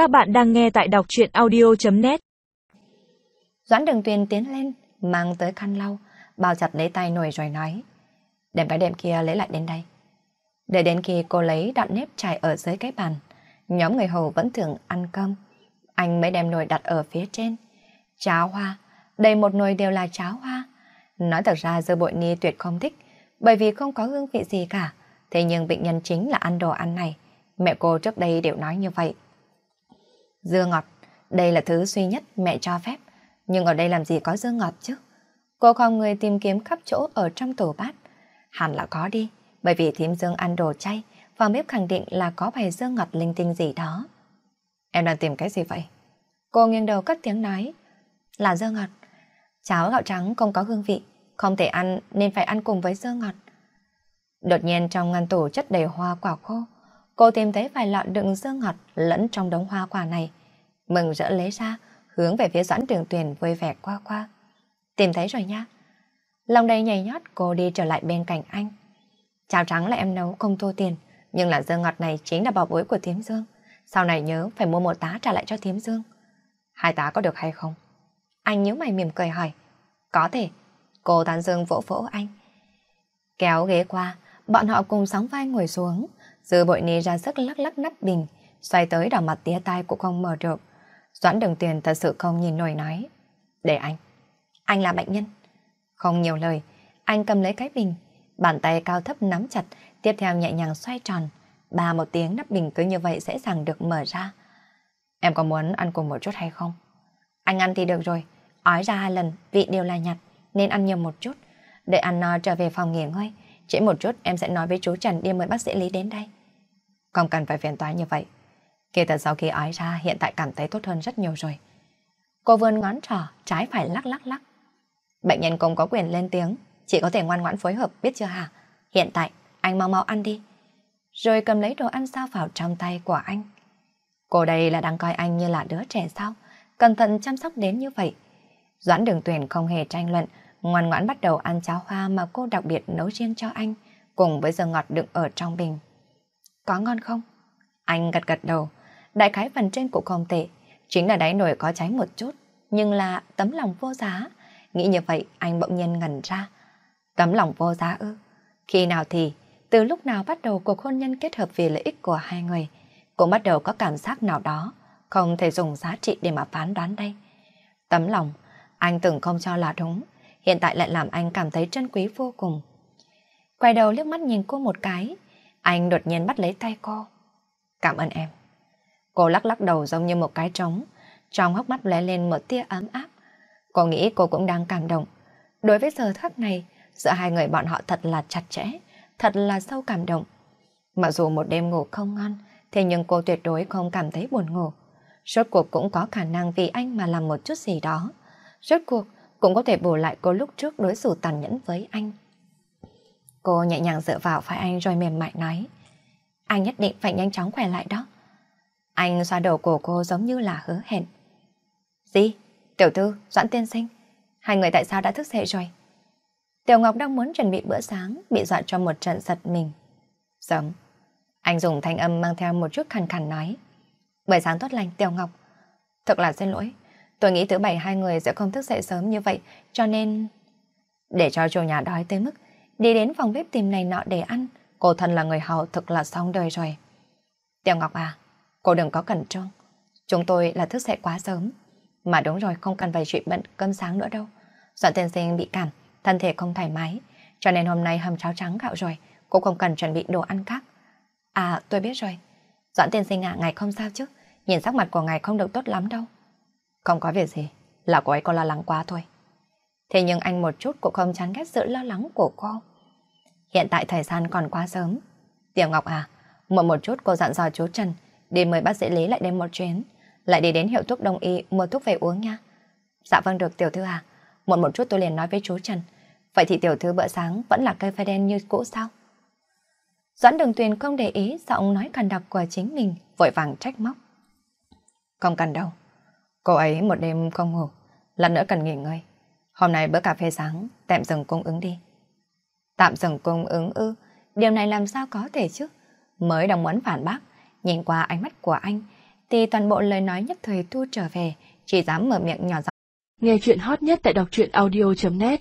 Các bạn đang nghe tại đọc chuyện audio.net Doãn đường tuyền tiến lên, mang tới khăn lau, bao chặt lấy tay nồi rồi nói. Đem cái đệm kia lấy lại đến đây. Để đến khi cô lấy đoạn nếp trải ở dưới cái bàn, nhóm người hầu vẫn thường ăn cơm. Anh mới đem nồi đặt ở phía trên. Cháo hoa, đầy một nồi đều là cháo hoa. Nói thật ra dơ bội ni tuyệt không thích, bởi vì không có hương vị gì cả. Thế nhưng bệnh nhân chính là ăn đồ ăn này. Mẹ cô trước đây đều nói như vậy. Dưa ngọt, đây là thứ duy nhất mẹ cho phép. Nhưng ở đây làm gì có dưa ngọt chứ? Cô không người tìm kiếm khắp chỗ ở trong tủ bát. Hẳn là có đi, bởi vì thím Dương ăn đồ chay, phòng bếp khẳng định là có bài dưa ngọt linh tinh gì đó. Em đang tìm cái gì vậy? Cô nghiêng đầu cất tiếng nói. Là dưa ngọt. Cháo gạo trắng không có hương vị, không thể ăn nên phải ăn cùng với dưa ngọt. Đột nhiên trong ngăn tủ chất đầy hoa quả khô, cô tìm thấy vài lọ đựng dương ngọt lẫn trong đống hoa quả này. Mừng rỡ lấy ra, hướng về phía Doãn Trường Tuyền vui vẻ qua qua. Tìm thấy rồi nha. Lòng đầy nhảy nhót cô đi trở lại bên cạnh anh. chào trắng là em nấu không thua tiền, nhưng là dương ngọt này chính là bảo bối của Thiếm Dương. Sau này nhớ phải mua một tá trả lại cho Thiếm Dương. Hai tá có được hay không? Anh nhớ mày mỉm cười hỏi. Có thể. Cô tán dương vỗ vỗ anh. Kéo ghế qua, bọn họ cùng sóng vai ngồi xuống. Dư bội ni ra sức lắc lắc nắp bình, xoay tới đỏ mặt tía tai cũng không mở được. Doãn đường tiền thật sự không nhìn nổi nói. Để anh. Anh là bệnh nhân. Không nhiều lời, anh cầm lấy cái bình, bàn tay cao thấp nắm chặt, tiếp theo nhẹ nhàng xoay tròn. Ba một tiếng nắp bình cứ như vậy dễ dàng được mở ra. Em có muốn ăn cùng một chút hay không? Anh ăn thì được rồi, ói ra hai lần, vị đều là nhạt, nên ăn nhiều một chút. Để ăn no trở về phòng nghỉ ngơi, chỉ một chút em sẽ nói với chú Trần đi mời bác sĩ Lý đến đây. Không cần phải phiền toái như vậy. Kể từ sau khi ói ra hiện tại cảm thấy tốt hơn rất nhiều rồi. Cô vươn ngón trỏ, trái phải lắc lắc lắc. Bệnh nhân cũng có quyền lên tiếng, chỉ có thể ngoan ngoãn phối hợp biết chưa hả? Hiện tại, anh mau mau ăn đi. Rồi cầm lấy đồ ăn sao vào trong tay của anh. Cô đây là đang coi anh như là đứa trẻ sao? Cẩn thận chăm sóc đến như vậy. Doãn đường tuyển không hề tranh luận, ngoan ngoãn bắt đầu ăn cháo hoa mà cô đặc biệt nấu riêng cho anh, cùng với dưa ngọt đựng ở trong bình. Có ngon không? Anh gật gật đầu, đại khái phần trên cũng không tệ, chính là đáy nồi có cháy một chút, nhưng là tấm lòng vô giá. Nghĩ như vậy anh bỗng nhiên ngẩn ra. Tấm lòng vô giá ư? Khi nào thì, từ lúc nào bắt đầu cuộc hôn nhân kết hợp vì lợi ích của hai người, cũng bắt đầu có cảm giác nào đó, không thể dùng giá trị để mà phán đoán đây. Tấm lòng, anh từng không cho là đúng, hiện tại lại làm anh cảm thấy trân quý vô cùng. Quay đầu liếc mắt nhìn cô một cái, anh đột nhiên bắt lấy tay cô. Cảm ơn em. Cô lắc lắc đầu giống như một cái trống, trong hốc mắt lóe lên một tia ấm áp. Cô nghĩ cô cũng đang cảm động. Đối với giờ khắc này, giữa hai người bọn họ thật là chặt chẽ, thật là sâu cảm động. Mặc dù một đêm ngủ không ngon, thế nhưng cô tuyệt đối không cảm thấy buồn ngủ. Rốt cuộc cũng có khả năng vì anh mà làm một chút gì đó. Rốt cuộc cũng có thể bù lại cô lúc trước đối xử tàn nhẫn với anh. Cô nhẹ nhàng dựa vào phải anh rồi mềm mại nói. Anh nhất định phải nhanh chóng khỏe lại đó. Anh xoa đầu cổ cô giống như là hứa hẹn. Gì? Tiểu thư, Doãn tiên sinh. Hai người tại sao đã thức dậy rồi? Tiểu Ngọc đang muốn chuẩn bị bữa sáng, bị dọa cho một trận giật mình. Sớm. Anh dùng thanh âm mang theo một chút khàn khàn nói. Buổi sáng tốt lành, Tiểu Ngọc. Thật là xin lỗi. Tôi nghĩ thứ bảy hai người sẽ không thức dậy sớm như vậy, cho nên... Để cho chủ nhà đói tới mức đi đến phòng bếp tìm này nọ để ăn, cô thân là người hầu thực là xong đời rồi. Tiểu Ngọc à, cô đừng có cẩn trương. Chúng tôi là thức dậy quá sớm. Mà đúng rồi, không cần phải chuyện bận cơm sáng nữa đâu. Doãn tiên sinh bị cảm, thân thể không thoải mái, cho nên hôm nay hầm cháo trắng gạo rồi, cô không cần chuẩn bị đồ ăn khác. À, tôi biết rồi. Doãn tiên sinh ạ, ngài không sao chứ, nhìn sắc mặt của ngài không được tốt lắm đâu. Không có việc gì, là cô ấy có lo lắng quá thôi. Thế nhưng anh một chút cũng không chán ghét sự lo lắng của cô. Hiện tại thời gian còn quá sớm. Tiểu Ngọc à, một một chút cô dặn dò chú Trần đi mời bác sĩ Lý lại đây một chuyến. Lại đi đến hiệu thuốc đông y mua thuốc về uống nha. Dạ vâng được tiểu thư à. Một một chút tôi liền nói với chú Trần. Vậy thì tiểu thư bữa sáng vẫn là cây phai đen như cũ sao? Doãn đường tuyền không để ý giọng nói cần đọc của chính mình, vội vàng trách móc. Không cần đâu. Cô ấy một đêm không ngủ, lần nữa cần nghỉ ngơi. Hôm nay bữa cà phê sáng, tạm dừng cung ứng đi. Tạm dừng cung ứng ư, điều này làm sao có thể chứ? Mới đồng muốn phản bác, nhìn qua ánh mắt của anh, thì toàn bộ lời nói nhất thời thu trở về, chỉ dám mở miệng nhỏ giọng. Nghe chuyện hot nhất tại đọc truyện audio.net